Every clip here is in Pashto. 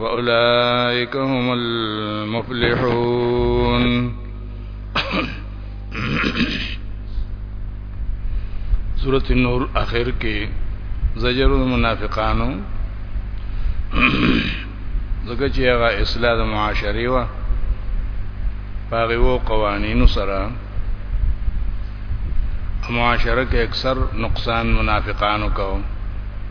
واولئک هم المفلحون سورۃ النور اخر کې زجر المنافقانو ځکه چې هغه اصلاح د معاشري و هغه وو قوانینو سره معاشره کې اکثر نقصان منافقانو کوي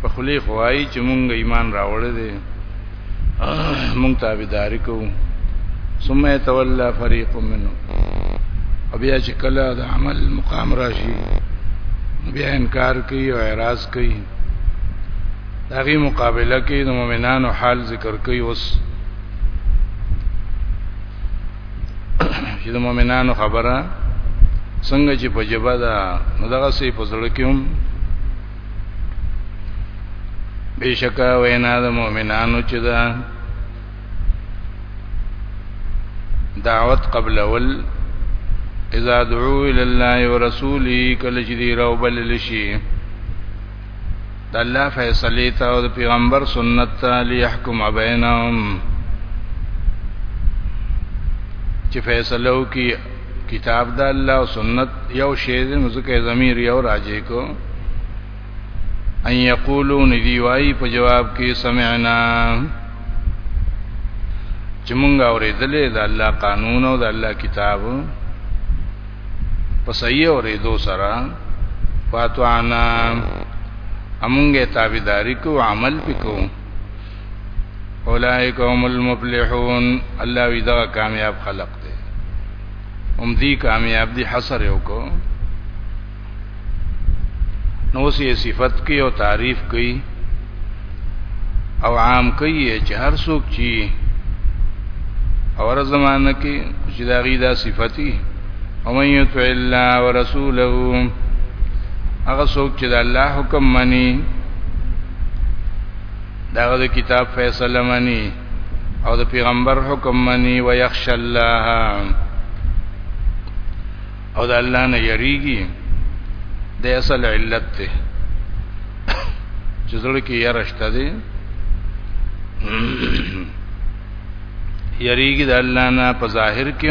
په خلی خوای چې مونږ ایمان راوړل دي مونږ تابعداري کوو ثم يتولى فريق منه او بیا چې کله د عمل مقام راشي بیا انکار کوي او اعتراض کوي دغه مقابله کې د مؤمنانو حال ذکر کوي اوس چې د مؤمنانو خبره څنګه چې په جبا ده نو دغه سي په زړه کې هم بشکا وینا د مؤمنانو چې دا دعوت قبل اول اذا دعوا الى الله ورسوله کله چې دی راو بل لشي د الله فیصله ته او د پیغمبر سنت ته ليحكم بينهم چې فیصلو کې کتاب د الله او سنت یو شی دی نو ځکه ضمیر یو راځي کو ان یقولون دی وای په جواب کې سمعنا چې مونږ اورېدلې د الله قانون او د الله کتاب په صحیح اورېدو سره فاتوانا امونګه تابعداري کو عمل پکو اولائک هم المفلحون الله وی دا کامیاب خلق هم دی کامیاب دی حسر یو کو نو سی صفت کی او تعریف کی او عام کی چې هر څوک چی اور زمانہ کې چې دا غي دا صفتی او من یطع الله ورسوله هغه څوک چې د الله حکم مني دا د کتاب فیصله مني او د پیغمبر حکم مني او يخش الله او د الله نه یریږي د اصل علت ته چې زړه کې یارشته دي یریږي د الله نه په ظاهر کې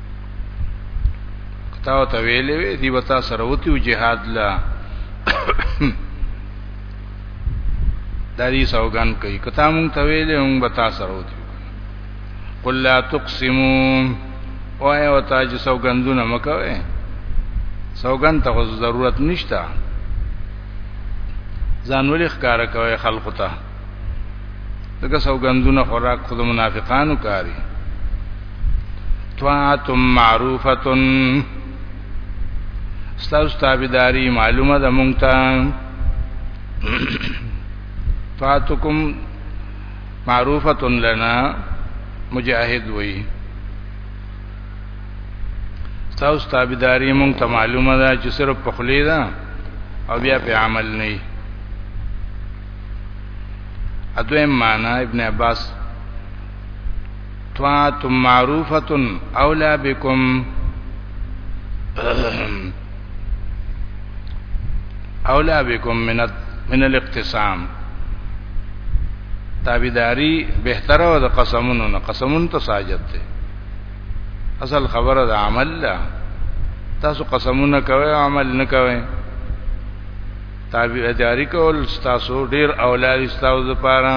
تا ته ویلې وی دی وتا سره وتیو جهاد لا داری سوګان کوي کته مونږ ته ویلې مونږ به تا سره وتیو قل لا تقسموا وای او تا چې سوګندونه مکوي سوګند ته ضرورت نشته ځان ولې ښکارا کوي خلق ته دغه سوګندونه خوراک خود منافقانو کاری طاعت معروفه ستاسو تابعداري معلومه ده مونږ ته طاعتکم معروفه لنا مجاهد وی تاسو تابعداري مونږ ته معلومه ده چې صرف په خلی ده او بیا په عمل نه ادویم معنا ابن عباس طاعت معروفه اولا بكم اولا بكم من من الاقتسام تابعداري بهتره او د قسمونو نه قسمون ته ساجت ده اصل خبره د عمل ده تاسو قسمونه کوي عمل نه کوي تابعداري کول ستاسو ډیر اولاد ستاسو لپاره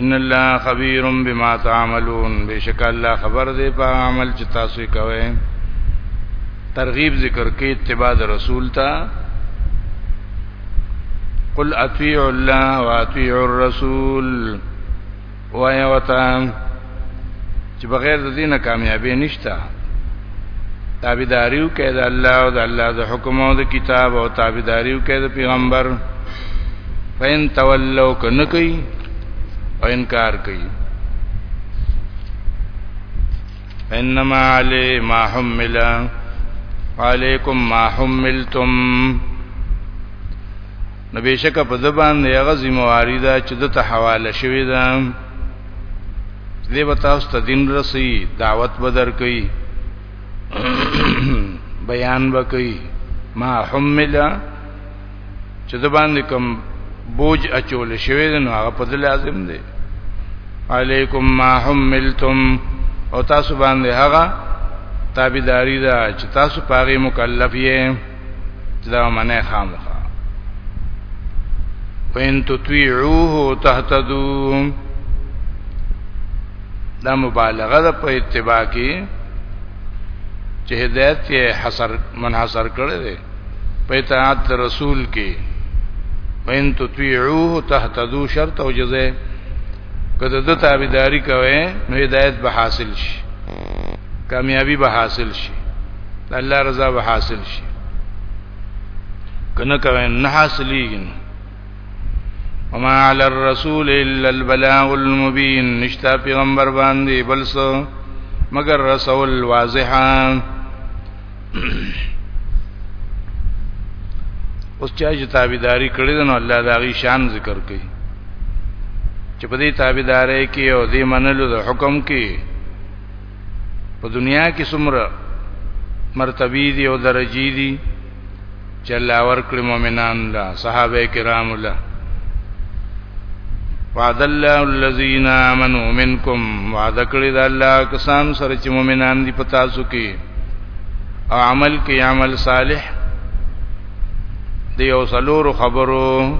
ان الله خبير بما تعملون بشک الله خبر دی په عمل چې تاسو کوي ترغیب ذکر کې اتباع رسول ته قل اطیع الله واطیع الرسول وای وتا چې بغیر د دینه کامیابی نشته تابعداریو کې د الله او د الله د حکم او د کتاب او تابعداریو کې د پیغمبر فین تولوا کنه کوي او انکار کوي انما علی ما حمل علیکم ما حملتم نو بشک په د باندې هغه ذمہواری ده چې د ته حواله شوی ده دې به تاسو ته دین رسي دعوت بدر کوي بیان وکړي ما حمل چې د باندې کوم بوج اچول شوی ده نو هغه په لازم دی علیکم ما حملتم او تاسو باندې هغه تابعداري ده چې تاسو پاره مکلف یې چې دا منه خامخا وین تطیعوه تهتدو دا مبالغه ده په اتباع کې چې هدایت یې حصر منحصر کړی دی په اطاعت رسول کې وین تطیعوه تهتدو شرط او جزاء کله د تابعداري کوي نو هدایت به حاصل شي کامیابی به حاصل شي الله رضا به حاصل شي کنه کوي نه حاصلېږي وما على الرسول الا البلاغ المبين نشتا پیغمبر باندې بلسو مگر رسول واضحا اوس چا چې تابعداري کړې ده نو الله دا غي شان ذکر کوي چې په دې تابعداري کې او دې منلو د حکم کې په دنیا کې څومره مرتبه دي او درجه دي چې الله ورکړي مؤمنان له صحابه کرام له وعد الله الذين امنوا منكم وعد کړی د الله کسان سره چې مؤمنان دي پتا سو کې او عمل کې عمل صالح دی او سلور خبرو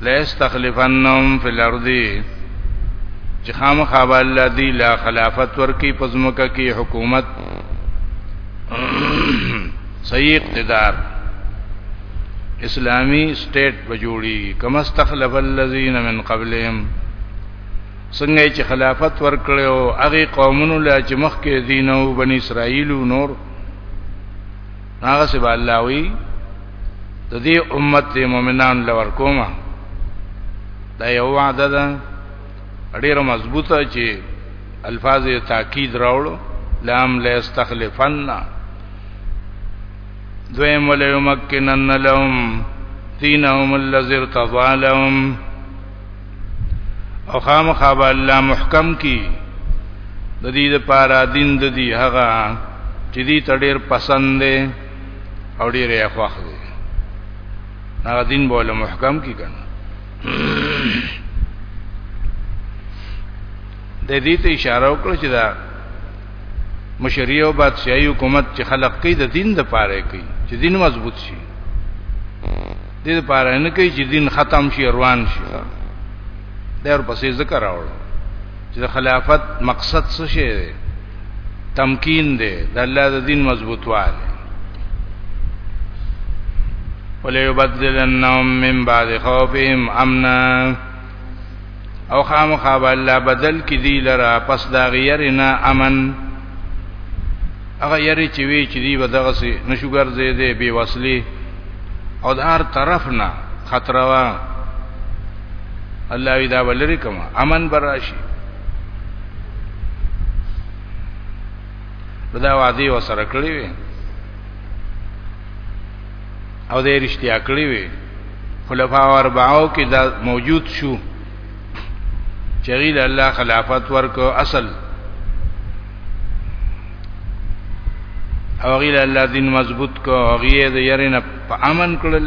لا استخلفنهم في الارض چې خامخا الله دی لا خلافت ورکی پزمکه کې حکومت صحیح اقتدار اسلامی سټیټ به جوړي کما استخلف الذين من قبلهم څنګه چې خلافت ورکړي او هغه قومونو لا چې مخکې دین او بنی اسرائیل نور هغه سبا الله وی د دې امت مؤمنان لور کومه دا یو وعده ده ډیره مضبوطه چې الفاظ تاکید راوړو لام لا استخلفن دویم ولا یمکنن لهم دینهم الذی ارتضى لهم او خامخاب الله محکم کی د دې لپاره دین د دې هغه چې دې تډیر پسند دی او ډیر یې خوښ دی هغه دین بوله محکم کی کنه د دې ته اشاره وکړه چې دا مشرعي او بادشاہي حکومت چې خلق کوي د دین د پاره کوي چې دین مضبوط شي د دې لپاره نه کوي چې دین ختم شي روان شي دا ورپسې ذکر راوړل چې خلافت مقصد څه شی دی تمکین دی د الله د دین مضبوطواله وليبدلنهم من بعد خوفهم امنا او خامخا الله بدل کی دی لرا پس دا غیرنا امن هغه یری چې وی چې دی بدغه سي نشوګر زیده بي وصلی او د هر طرف نه خطر وا الله وی دا ولری کما امن براشي دا وعده وسره کړی وي او دې رښتیا کړی وي خلفاء اربعو کې دا موجود شو چغیل الله خلافت ورکو اصل او غیل الله دین مضبوط کو غیه د يرنه په امن کړل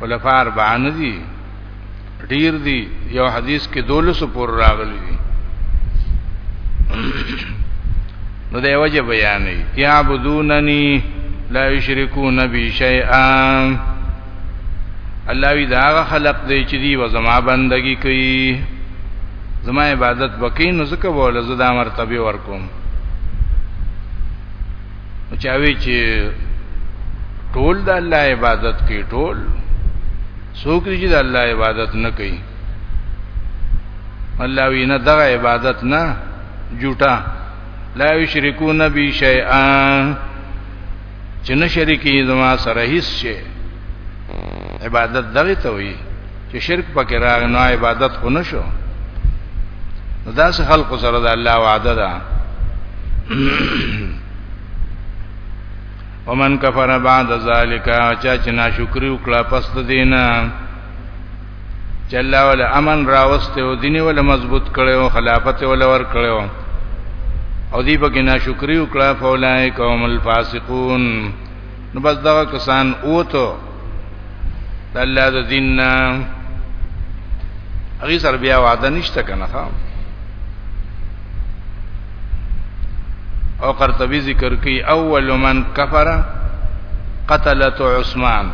خلفاء اربعه نه دي ډیر دي یو حدیث کې دولس پور راغلي دي نو دی وجه بیانې یا بدوننی لا یشرکون بی شیئا الله وی دا خلق دی چې دی و زما بندگی کوي زما عبادت وکین نو زکه بوله زدا مرتبه ورکوم نو چاوي چې ټول د الله عبادت کوي ټول څوک چې د الله عبادت نه کوي الله وینا دغه عبادت نه جوټه لا یشرکون بی شیئا چې نه شریکي زما سره هیڅ شي عبادت دغه ته وي چې شرک پکې راغی نو عبادت خو نشو نو داس خلق سره د الله وعده ده ومن کفر بعد ذالک چا چې ناشکری وکړه پس د دینه چې الله ول امن راوسته او دیني ول مضبوط کړو خلافت ول ور کړو او دی پکې ناشکری وکړه فولای قوم الفاسقون نو بس دا کسان اوته د الله د دین نه هغه سره بیا وعده نشته کنه ها او قرطبی ذکر کوي اول من کفر قتلت عثمان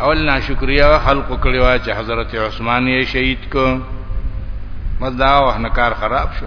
اول ناشکریا خلق کړي وا چې حضرت عثمان یې شهید کو مزدا وه نه کار خراب شو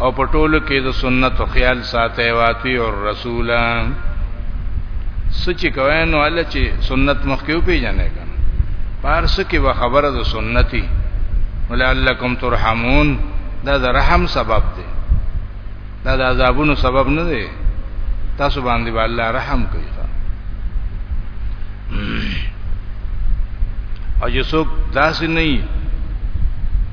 او په ټولو کې د سنت او خیال ساتي او اطیع الرسول سچ کوي نو ال چې سنت مخکې پیژنې کنه پارس کې و خبره د سنتي ولعلکم ترحمون دا د رحم سبب دی دا د عذابونو سبب نه دی تاسو باندې به الله رحم کوي او یسوک داسې نه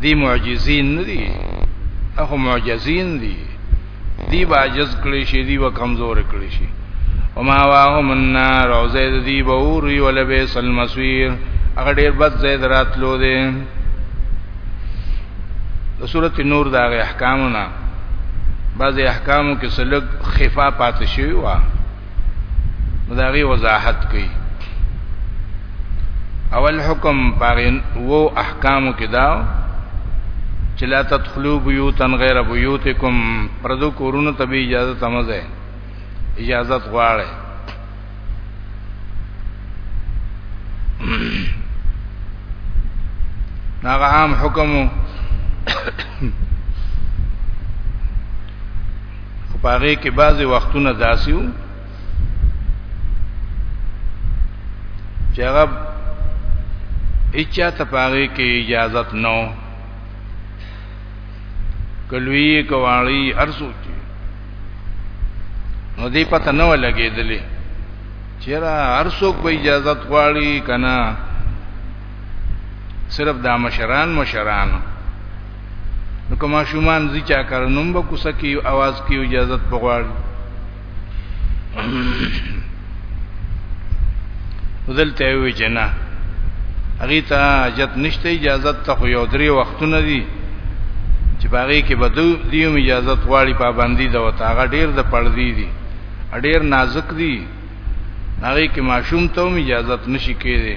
دی معجزین ندی اخو معجزین دی دی با عجز کړی شي دی با کمزور کړی شي وما واهم النار او زید دی به اور وی ول به سل مسویر هغه ډیر بد زید راتلو دی د سورۃ نور دا احکامونه بعض احکامو کې سلګ خفا پات شوی و نو دا غي وضاحت کوي اول حکم پاغین وو احکامو کې داو چې لا تدخلوا بيوتا غير بيوتكم پردو کورونو ته به اجازه تمزه اجازه غواړي هغه عام حکم خو پاره کې بعضی وختونه داسي وو چې هغه اچا ته پاره کې اجازه نو کلوی کوالی ارسو کی نو دی پته نه ولګې دلی چیرې ارسو په اجازه غواړي کنا صرف دا مشران مشرانو نو کوم شومان زی چا کار نوم به کوسه کی आवाज کی اجازه بغواړي ودلته وی جنا هغه ته اجازه نشته اجازه ته خو یو درې وختونه دي چې باغې کې بدو دیو اجازه غواړي پابندي دا وتا هغه ډیر د پړدي دي ډیر نازک دي هغه کې ماشوم ته اجازه نشي کېږي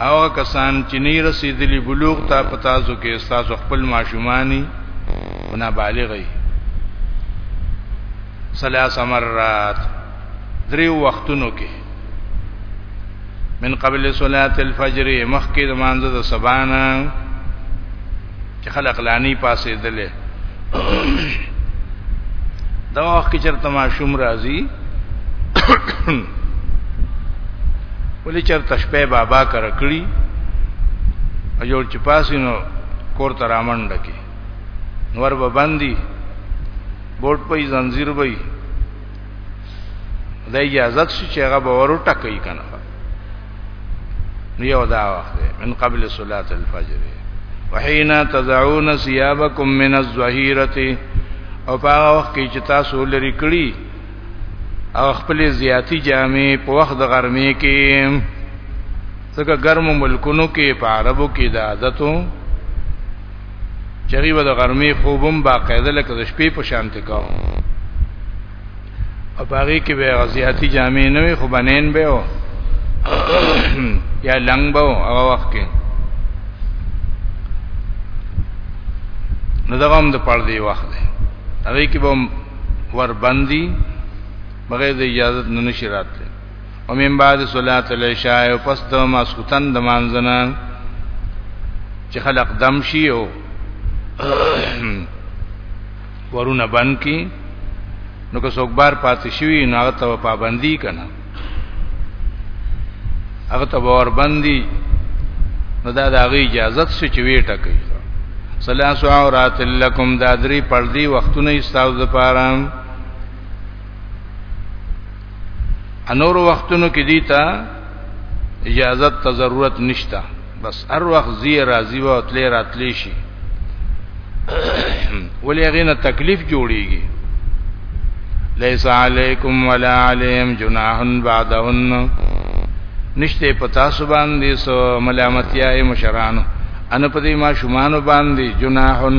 او کسان چې نه رسیدلی بلوغ ته پتازو کې استاد خپل ماشومانی نه بالغی ثلاث مرات درې وختونو کې من قبل صلاه الفجر مخکې د مانزه د سبانه چې خلق لانی پاسې دلې دا وخت کې چرته ماشوم راځي ولې چرته شپه بابا کر کړی اجور چې پاسې نو کور ته رامنډ کی نور به باندې بورډ په زنجیر وای دا اجازه شي چې هغه باور ټکې کنه نو یو دا وخت دی من قبل صلاه الفجر وحين تزعون ثيابكم من الظهيره او په هغه وخت کې چې تاسو لري کړی او خپل زیاتی جامې په وخت د ګرمۍ کې څنګه ګرمو ملکونو کې په عربو کې د عادتو چری و د ګرمۍ خوبم باقاعده لکه د شپې په شانته کاو او باغی کې به غزياتی جامع نه وي خو بنین به او یا لنګ به هغه وخت کې نو دغه هم د پړ دی وخت دی هغه کې به ور باندې بغیر د اجازه نه نشی راتله او من بعد صلات العشاء او پس د ماسوتن د مانځنه چې خلق دم شي او ورونه بند کی نو که څوک بار پاتې شوی نو هغه ته پابندی کنه هغه ته باور بندي نو دا د هغه اجازه څه چې وی ټکې سلاس عورات لکم دا درې پردي وختونه استاو د پاره انور وختونو کې دي ته اجازه ته ضرورت نشته بس هر وخت زی راضی و او تلې راتلې شي ولې غینه تکلیف جوړیږي لیس علیکم ولا علیم جناح بعدهن نشته پتا سو باندې سو ملامتیا مشرانو ان په دې ما شومان باندې جناحن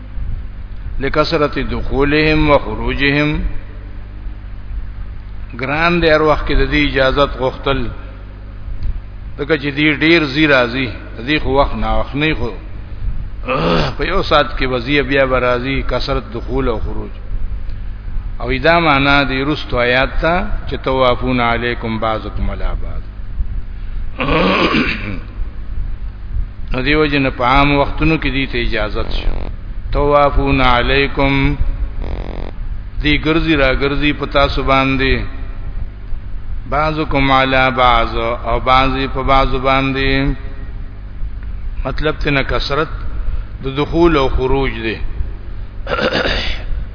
لکثرت دخولهم وخروجهم ګران دی هر وخت کې د دې اجازه غوښتل دغه چې دې ډیر زی راځي دې خو وخت نه وخت نه خو په یو سات کې وزیر بیا برازي کثرت دخول او خروج او دا معنا دی رستو آیات ته چې توافون علیکم بعضکم علی بعض نو دیو جن په عام وختونو کې دي ته اجازه شو توافون علیکم دی ګرځي را ګرځي پتا سو باندې بعضکم علی بعض او بعضی په بعض باندې مطلب ته نه کثرت د دخول او خروج دی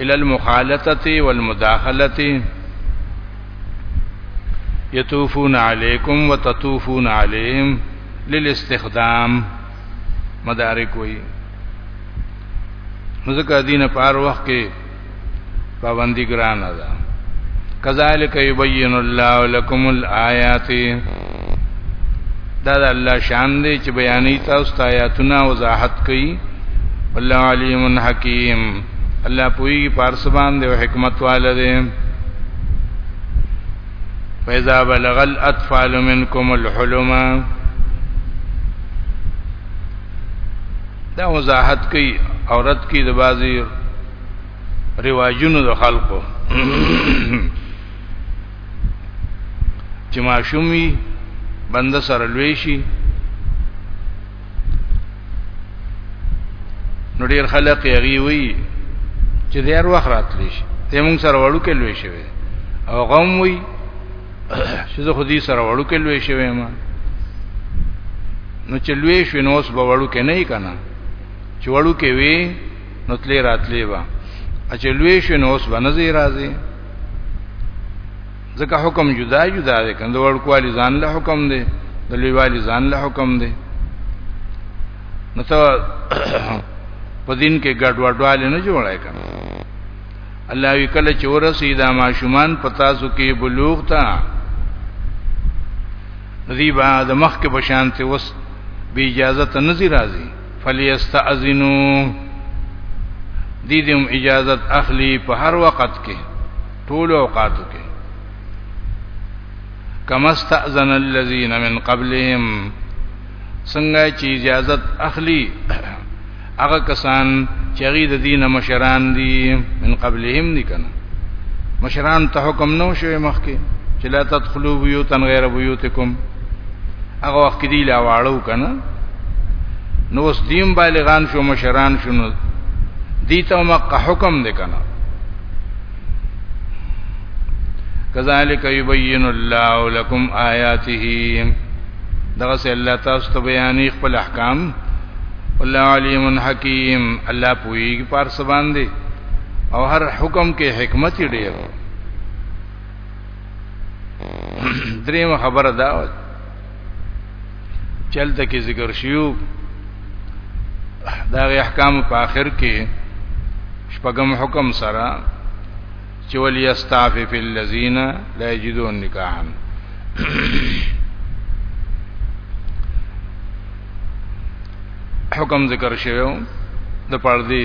الى المخالطه والمداخله يطوفون عليكم وتطوفون عليهم للاستخدام مدارک وی مزکه دینه پار وخت کې پابندی ګران ده کذالک یبین الله لكم الآیات دا د الله شان دی چې بیانې تاسو آیاتونه وضاحت کوي والله علیم حکیم الله پویږي پارس باندې او حکمت والده فاذا بلغ الاطفال منكم الحلم دا وضاحت کوي عورت کې د بازي رواجونو د خلقو چې ماشومي بند سره لوي شي نو ډیر خلک یې وی چې ډیر وخت راتلی شي ته موږ سره وړو کې لوي شوی او غم وی چې زه خو دې سره وړو کې لوي شوی ما نو چې لوي شوی نو اوس به وړو کې نه کنا چې وړو کې وی نو تلې راتلې وا چې لوي شوی نو اوس به نه زی راځي ځکه حکم جدا جدا دی کنده ورکوالی ځان له حکم دی د لویوالی ځان له حکم دی نو ته په دین کې ګډ وډواله نه جوړای کنه الله وی کله چې ورسی دا ماشومان پتا سو کې بلوغ تا ندی با د مخ کې بشان ته وس بی اجازه ته نزی راضی فلیستاذنو دې دې اجازه اخلي په هر وخت کې ټول اوقاتو کې کما استاذن الذين من قبلهم څنګه چې اجازه اخلي هغه کسان چې غي د دین مشران دي من قبلهم دي کنه مشران ته حکم نو شوی مخکې چې لا تدخلوا بيوتا غير بيوتكم هغه وخت دی لا واړو کنه نو اوس دیم بالغان شو مشران شنو دي ته مقه حکم دي کنه کذالک یبین الله لكم آیاته دغه سه الله تاسو ته بیانې خپل احکام الله علیم حکیم الله پویږي پر سبان دی او هر حکم کې حکمت ډیر دریم خبره دا چلته کې ذکر شیو دا غي احکام په آخر کې شپږم حکم سره چې ول یستعفف الذین لا یجدون نکاحا حکم ذکر شوی د پردي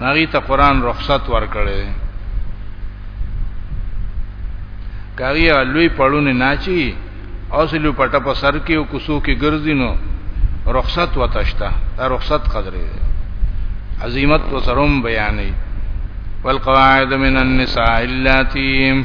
هغه ته قران رخصت ورکړي کاری لوی پړونه ناچی اوسلو پټه په سر کې او کوسو کې ګرځینو رخصت وتشتا دا رخصت قدرې عظمت و سرم بیانې والقواعد من النساء اللاتي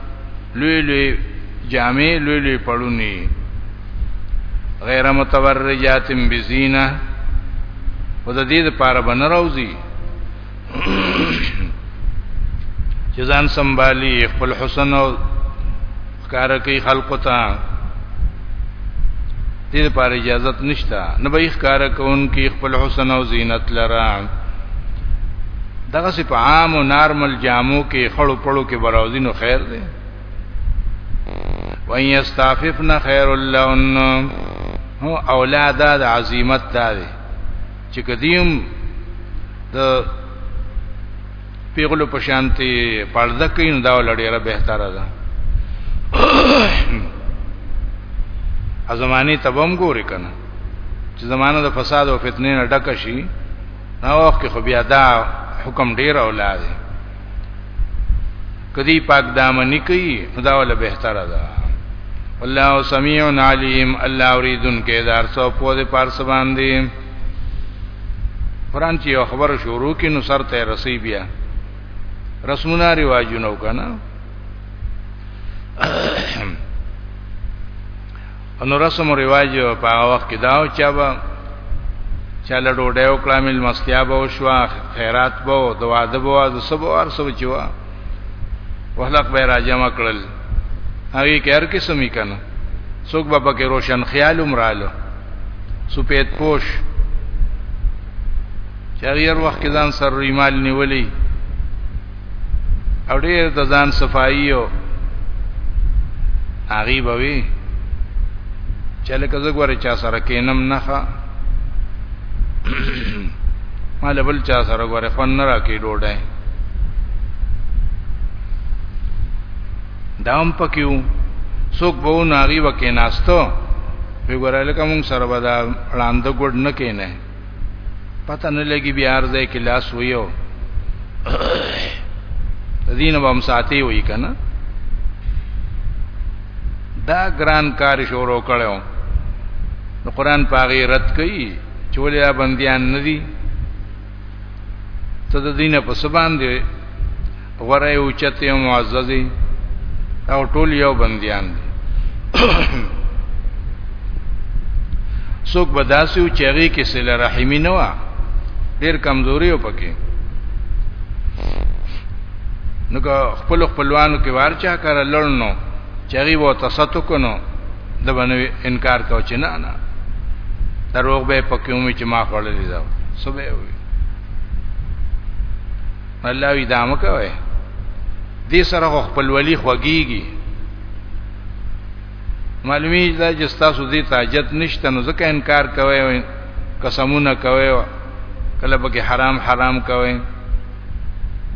لوی لوی جامع لوی لوی پړونی غیر متبرجات بزینه و د دې لپاره بن راوځي چې ځان سنبالي خپل حسن او کار کوي خلق ته دې لپاره اجازه نشته نه به ښکارا کون کې خپل حسن او زینت لره دغه سي په عام او نارمل جامو کې خړو پړو کې براوزینو خیر دی وان یستعففن خیر اللون هو اولاد د عظمت ده چې کدیم د پیغلو په شانتي پړده کین دا لړیره به تر ده ازمانی تبم ګوري کنه چې زمانه د فساد او فتنې نه ډک شي نو وخت خو بیا دا حکم ډیر اولاد کدی پاک دامنی کوي خدا ولا بهتره ده والله سميع عليم الله اوریدن کې دار سو په دې پارس باندې قران چې یو خبره شروع کین نو سر ته رسی بیا رسمونه رواجونه وکنه انو رسم او رواج په هغه وخت کې داو چې با چاله ډوډۍ او کلامل مستیا به شو خیرات به او دوا د بوا د سبو ار سبو چې وا وحلق به راجم کړل هغه کې هر قسمې کنه څوک به پکې روشن خیال عمرالو سپید پوش چاغیر وخت کې ځان سر ریمال نیولې او ډیر د ځان صفائی او هغه بوي چې لکه زګوره چا سره کینم نه مال بل چا سره غره خون نه راکې ډوډۍ دام پکیو څوک به ناغي وکې ناستو وی ګوره لکه مونږ سره به دا وړاند ګډ نه کینې پته نه لګي بیا ارزه کې لاس ویو دین به هم ساتي وی کنه دا ګران کار شروع کړو نو قران پاغي رد کوي چې ولې دا بنديان نه دي ته د دینه په سبان دی غره او چته او معززي او ټول یو بنديان دي څوک بداسي او چېږي کې سله رحمي نه وا ډېر کمزوري او پکې نو خپل خپلوانو کې وارچا کار لړنو چغي وو تاسو کو نو د باندې انکار کو چې نه نه دروغ به پکې ومه چې ما خړلې دا سبه وي الله وی دامه کوي دې سره خپل ولی خوګيږي معلومی دا چې تاسو دې تاجت نشته نو ځکه انکار کوي قسمونه کوي کله پکې حرام حرام کوي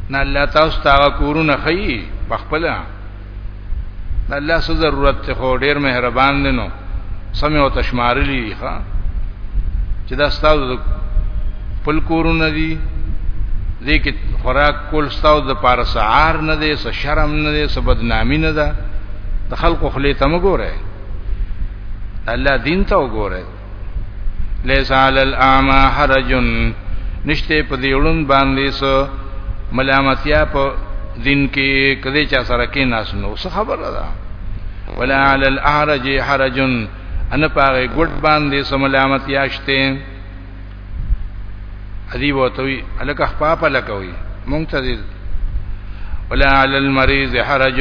نه الله تاسو تا کورونه خي پخپله الله سو ضرورت ته خو ډیر مهربان دی نو سمې او تشمارلی دی ښا چې دا ستاسو خپل کورونه دي دې کې خوراک کول ستاسو د پاره سعار نه دی څه شرم نه دی څه بدنامي نه ده د خلکو خلې ته مګوره الله دین ته وګوره ليس علی الاعمى حرج نشته په دې وړون باندې سو ملامتیا په دین کې کدی چا سره کې ناس نو څه خبره ده ولا علی الاعرج حرج ان پاره ګډ باندې سو ملامتیا شته ادي وته وی الک خپا په لکوي مونږ ته دي ولا علی المریض حرج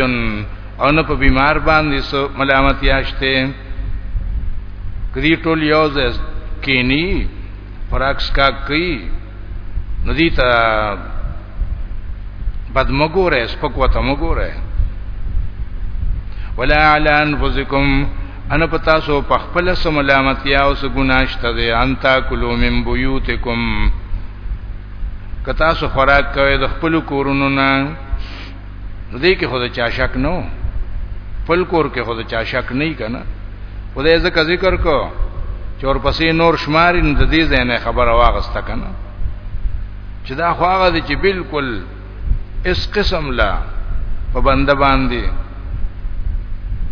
او نه په بیمار باندې سو ملامت یاشته کدی ټول یو ځای کینی فراکس کا کوي ندی ته بد مګوره سپک وته مګوره ولا علی انفسکم ان پتا سو په خپل سم ملامتیا او سو ګناشته ده انت کلو من بیوتکم کتا سو خوراک کوي د خپل کورونو نه دې کې خود چا شک نو خپل کور کې خود چا شک نه کنا خدای زکه ذکر کو چور پسې نور شمارین د دې ځای نه خبره واغسته کنا چې دا خو هغه چې بالکل اس قسم لا په بنده باندې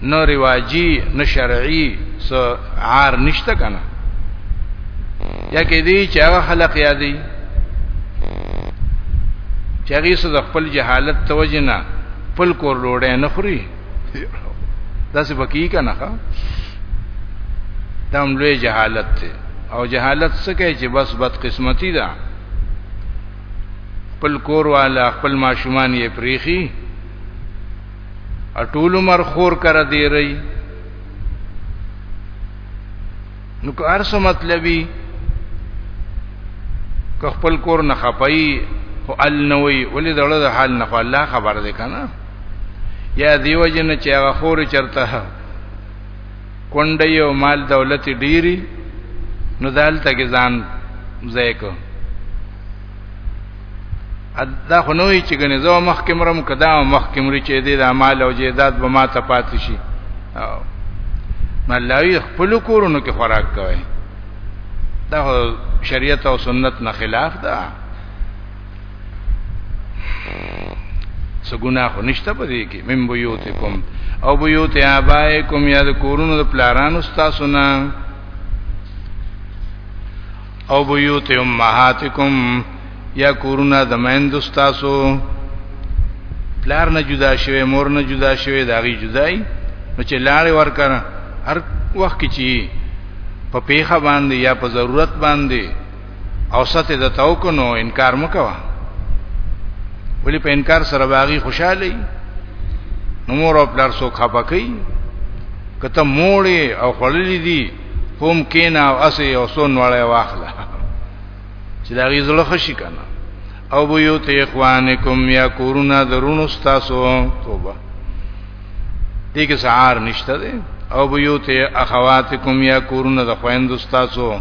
نو رواجی نو شرعي سو عار نشته کنه یا کې دي چې هغه خلق یادي چې هغه سره خپل جهالت توجنه خپل کور روړې نه خوري دا څه بکی کنه ښا دا هم لوی جهالت دی او جهالت څه کوي چې بس بد قسمتي ده خپل کور والا خپل ماشومان یې پریخي اټول عمر خور کرا دی رہی نو که ارسه مطلبي که خپل کور نه خپای خو ال نوې ولې دړه د حال نه خو الله خبر دی کنه یا دیو جن چې هغه خور چرته کونډي او مال دولت ډيري نو دالته کې ځان زیکو ادا خنوي چې ګنې زو مخکمرم کدا او مخکمري چې دې د مال او جیداد به ما ته پاتې شي او ملاوی خپل کورونو کې خوراک کوي دا شریعت او سنت نه خلاف ده سګونا خو نشته په دې کې من بيوتکم او بيوت آبائکم یا د کورونو د پلارانو تاسو نه او بيوت امهاتکم یا کورونه د مند تاسو پلار نه جدا شوی مور نه جدا شوی داغي جدای نو چې لاړې ورکړه هر وخت کې چی په پیخه باندې یا په ضرورت باندې او سته د تاو کو نو انکار مکوا ولی په انکار سره باغی خوشاله نو مور او پلار سو خپه کوي کته موړې او خړلې دي هم کینا او اسی او سون وړه واخله چې دا غي زړه خوشي کنه او بيوت اخوانکم یا کورونا درونو تاسو توبه دې کې سعار نشته ده او بيوت اخواتکم یا کورونا د خويندو تاسو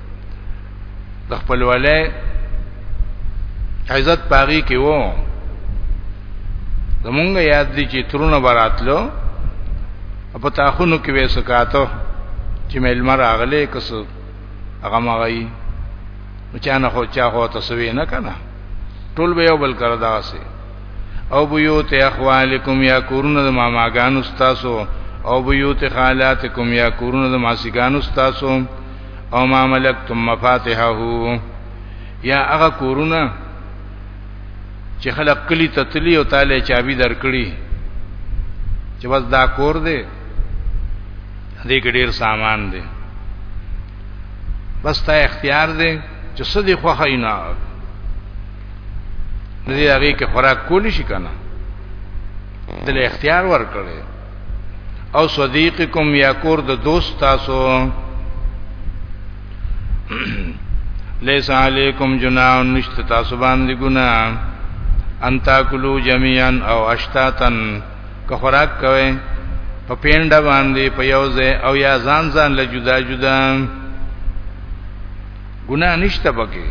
د خپل ولای عزت پاغي کې وو زمونږ یاد دي چې ترونه براتلو په تاخونو کې وې سکاتو چې مېلم راغلې کس هغه مغي چانه خو چا خو تسوي نه کنه ټول به یو بل کړه داسې او بيوت اخوالکم یا کورونه د ماماګانو تاسو او بيوت خالاتکم یا کورونه د ماسیګانو تاسو او ما ملکتم مفاتحه یا هغه کورونه چې خلق کلی تتلی او تعالی چابي درکړي چې بس دا کور دی دې کې ډیر سامان دی بس تا اختیار دی چې څه دی خو خینا دې هغه کې خوراک کولی شي کنه دل اختیار ورکړي او صدیقکم یا کور د دوست تاسو لیس علیکم جناح نشت تاسو باندې ګنا انت کلو جميعا او اشتاتن که خوراک کوي په پینډه باندې په یوځه او یا ځان ځان له جدا جدا ګنا نشته پکې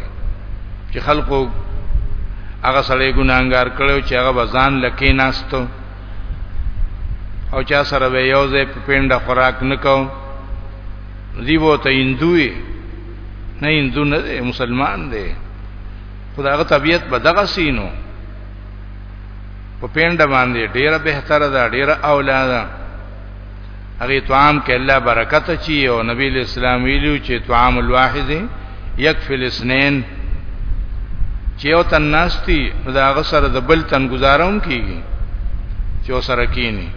چې خلکو هغه سړی ګناګار کړو چې هغه بزان لکې ناستو او چا سره به یو ځای په پینډه خوراک نکاو دی وو ته هندوی نه هندو نه دی مسلمان دی خداغه طبیعت به دغه سینو په پینډه باندې ډیره بهتره ده ډیره اولا ده هغه طعام کې الله برکت چی او نبی اسلام ویلو چې طعام الواحد یکفی الاثنين چې او تن ناشتي دا غسر د بل تن گزارون کیږي چې وسره کینی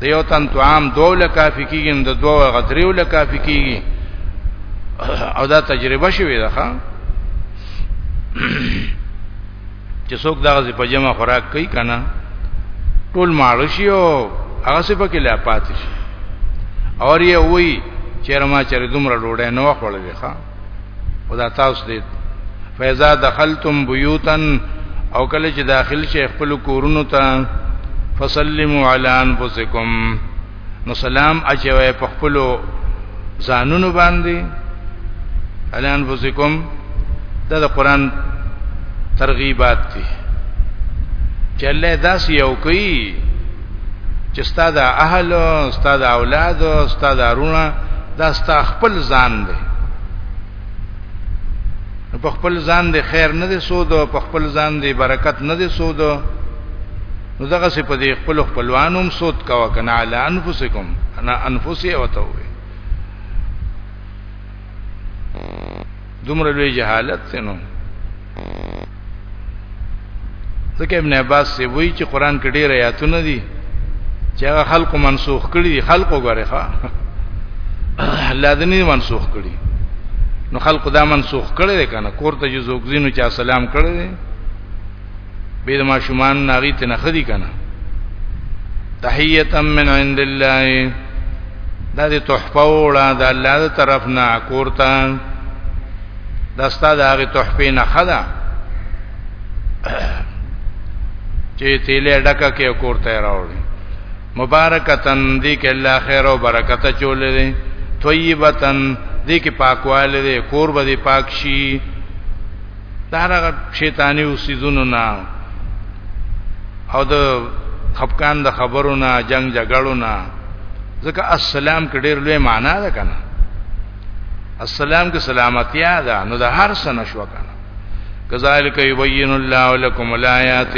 د یو تن طعام دوله کافی کیږي د دوه غدریو له کافی کیږي او دا تجربه شوې ده ښا چې څوک دغه په جمع خوراک کوي کنه ټول ماړو شي او هغه څه پکې لا پاتې شي اور یې وای چیرې ما چیرې دومره ډوډۍ نه وخوړلې ښا او دا تاسو دې فیضا دخلتم بیوتن او کله چې داخل شي خپل کورونو ته فسلموا علی انفسکم نو سلام اچوي په خپل ځانونو باندې الان فزکم دا د قران ترغیبات دي چې الله داس یو کوي چې ستاد اهل ستاد اولاد ستاد ارونه دا ستا خپل ځان دی په خپل ځان دی خیر نه دی سود په خپل ځان دی برکت نه دی سود نو دغه څه په دې خپل خپلوانو هم سوت کاوه کنه علی انفسکم انا انفسی او ته وي دومره لوی جهالت سينو ځکه ابن عباس سی وی چې قران کې ډېر آیاتونه دي چې هغه خلکو منسوخ کړي دي خلکو غره ښا الله دې نه منسوخ کړي نو خلکو دا منسوخ کړي دي کنه کور ته جزوګزینو چا سلام کړي دي به د ماشومان ناغي ته نه خدي کنه تحیتا من عند الله دا دې تحفه وړه د الله تر طرف نه کوړتا دا ستاسو هغه تحفه نه خدا چې تیلې ډکه کې کوړته راوړي مبارکتن دې کې الله خیر او برکت چولې دې طیبتن دې کې پاکواله دې کور به دې پاک شي دا هغه شیطانی وسیدونو نه او د خپکان د خبرو نه جنگ جګړو نه ځکه السلام کې ډېر لوی معنا ده کنه السلام کې سلامتیا ده نو د هر څه نشو کنه کذالک یبین الله لكم الایات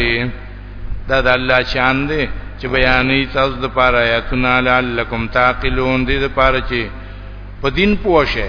دا د الله شان دی چې بیانې تاسو د پاره آیاتونه لعلکم تعقلون دې د پاره چې په دین پوښه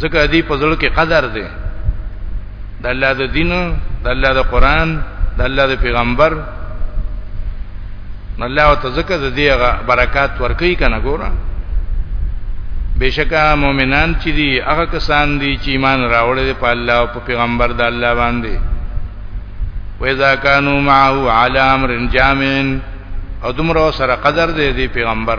ځکه دې په ځل کې قدر دی د الله د دین د الله د قران د الله د پیغمبر الله او تزکه د دې برکات ورکی کنه ګوره بشکا مؤمنان چې دي هغه کسان دي چې ایمان راوړل په الله او په پیغمبر د الله باندې وَإِذَا كَانُوا مَعَهُ عَلَى أَمْرٍ جَامِعٍ او دومره سره قدر دی دی پیغمبر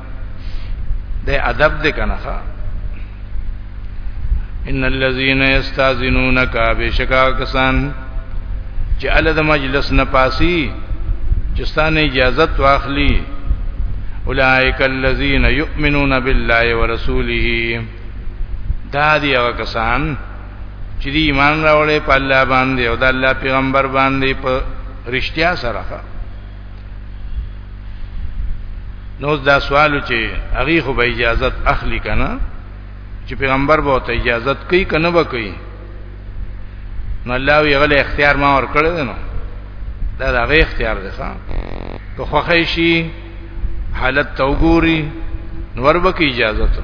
د ادب دې کنه ان الذين يستاذنونك بشکا کسان چې ال د مجلس نه پاسي چې ستانه اجازه واخلي اولائک الذین یؤمنون بالله ورسوله دا دی هغه کسان چې دی ایمان راوړې په الله باندې او د الله پیغمبر باندې په رښتیا سره نو دا سوال چې هغه خو به اجازه اخلي کنه چې پیغمبر به ته اجازه کوي کنه به کوي نو الله یې غل اختیار ما ور کړی نو دا دا غي اختیار دی ښا که خوښی شي حالت توګوري نور به کی اجازه ته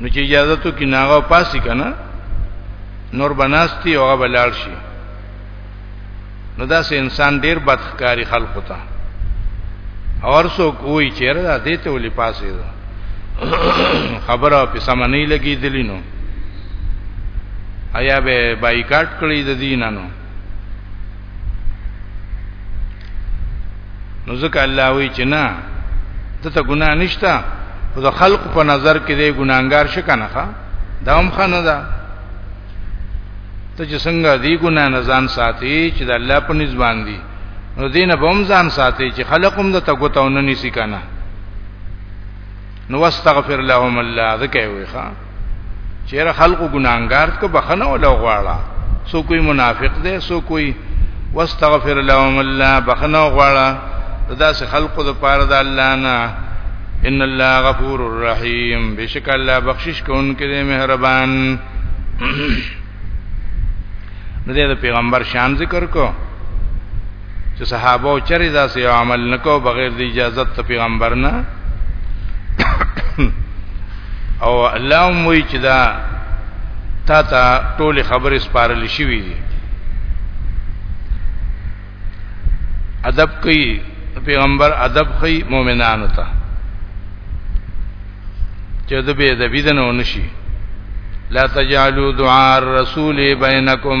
نو چې اجازه تو کې ناغه پاسي کنه نور بناستی او هغه بلال شي نو دا سه انسان ډیر بدخکاری خلق تا اور سو کوئی چیرې دا دیته ولې پاسې دا خبره په سمنې لګې دلی نو آیا به بایکاټ کړی د دینانو نو ځکه الله وی چې نه دته ګناه نشته او د خلق په نظر کې دی ګناګار شي کنه ښا دا هم خنه ده ته چې څنګه دی ګناه نه ځان ساتي چې د الله په نسبان دي نو دین به هم ځان ساتي چې خلق هم د تګوتونه نسی کنه نو واستغفر لهم الله ذکر وی ښا چیر خلقو ګناهګار کو بخنه ولا غواړه سو کوئی منافق دی سو کوئی واستغفر لهم الله بخنه غواړه دا سه خلقو د پاره د الله نه ان الله غفور الرحیم بشک الله بخشش کوونکی دی مهربان نو د پیغمبر شان ذکر کو چې صحابه او چرې داسې عمل نکو بغیر د اجازه ته پیغمبر نه او الله موي چې دا تا ته ټول خبرې سپارل شوې دي ادب کوي پیغمبر ادب کوي مؤمنانو ته چې د به ادب دې نه ونشي لا تجعلوا دعاء الرسول بينكم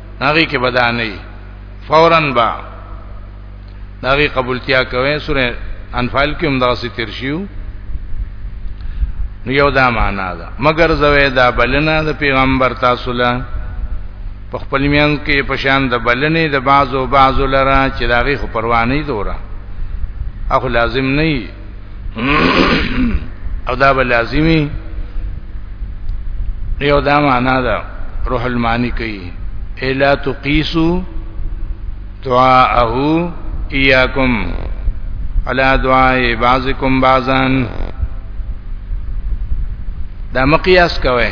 هغه کې بدانه فورا با داغي قبولتیا کوي سوره انفال کې هم دا سي تیر شیو نو یو دا معنا ده مگر زوی دا بلنه د پیغمبر تاسو له په خپل میان کې په شان د بلنې د بعضو بعضو لره چې داغي خو پروانه دوره اخو لازم نه او دا به لازمی یو دا معنا ده روح المانی کوي الا تقیسو دعاءه ایاکم علی دعاء بعضکم بعضان دا مقیاس کوي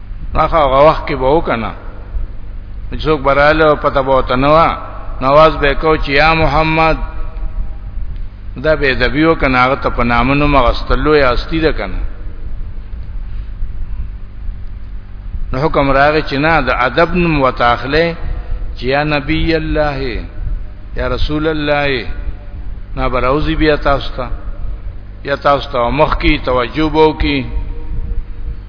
هغه هغه وخت کې به وکنه څوک براله پته به تنوا نواز به کو چې یا محمد دا به دبیو کنه هغه ته په نامونو مغستلو یا استی ده کنه نو حکم راغی چې نه د ادب نوم وتاخله چې یا نبی الله یا رسول الله نا براوزی بیا تاسو ته یا تاسو ته مخ کی توجه بو کی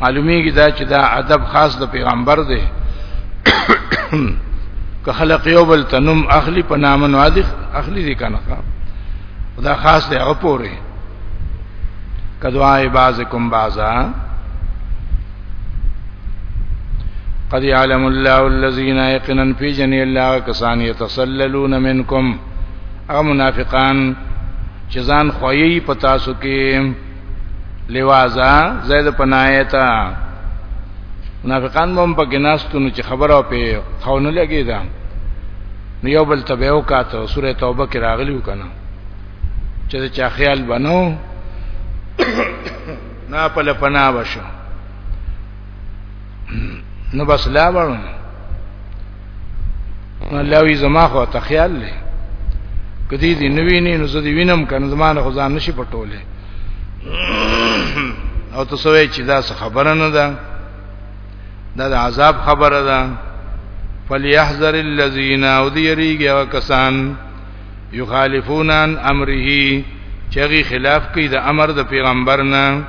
معلومیږي دا چې دا ادب خاص د پیغمبر دی که خلق یو بل تنم اخلی په نام نوادي اخلی دي کنه دا خاص دی هغه پوره کدوای بعضکم بعضا قد يعلم الله الذين يقينا في جن الله كسان يتسللون منكم او منافقان چې ځان خويي پتا سو کې لوازا زید پنایتا منافقان مم پکې ناستونو چې خبره په خونه لګی دا نو یو بل تبه او کاته سوره توبه کې راغلی وکنه چې چا خیال بنو نا په لپنا بشو نو بس لا وړم الله وی زما خو ته خیال لې کدی دې نوی نه نو زه دې وینم کنه زما نه خدان نشي پټولې او ته سوې چې دا څه خبره نه ده دا د عذاب خبره ده فليحذر الذين اوديريږي وکسان يخالفون عن امره چغي خلاف کوي د امر د پیغمبر نه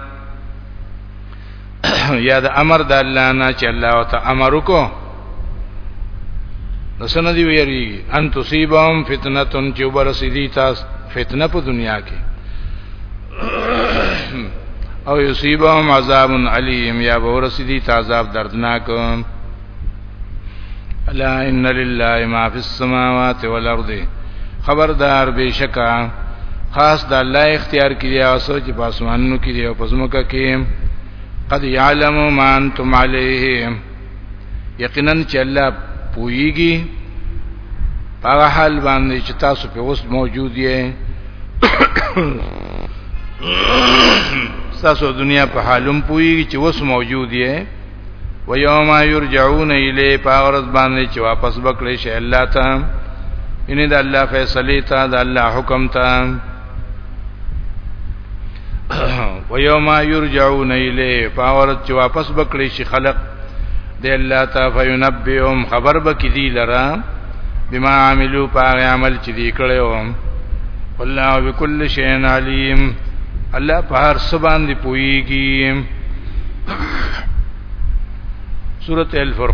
یا د امر د الله نه چې الله او ته امر وکړو نو سن دی ویری ان تصيبهم فتنه چې ورسېدی تاسو فتنه په دنیا کې او یصيبهم عذاب علیم یا ورسېدی تاسو عذاب دردناک الا ان لله ما فی السماوات والارض خبردار بشکا خاص د الله اختیار کړي او سوچ په اسمانونو کې دی او په زمکه کې قد يعلم ما انتم عليه یقینا چې الله پويږي هغه حال باندې چې تاسو په اوس موجود یې تاسو دنیا په حالم پويږي چې اوس موجود یې و یوم یرجعون الی پاورز باندې چې واپس بکړي شي الله ته ان د الله فیصله ته د الله حکم ته و یوم یرجعون الی پاورز چې واپس بکړي شي خلق د الله ته فینبئهم خبر بکې دی لره بما عملو پاغ عمل چې دی کړو والله بكل شيء عليم الله په هر څه باندې پويږي سورته الفرقان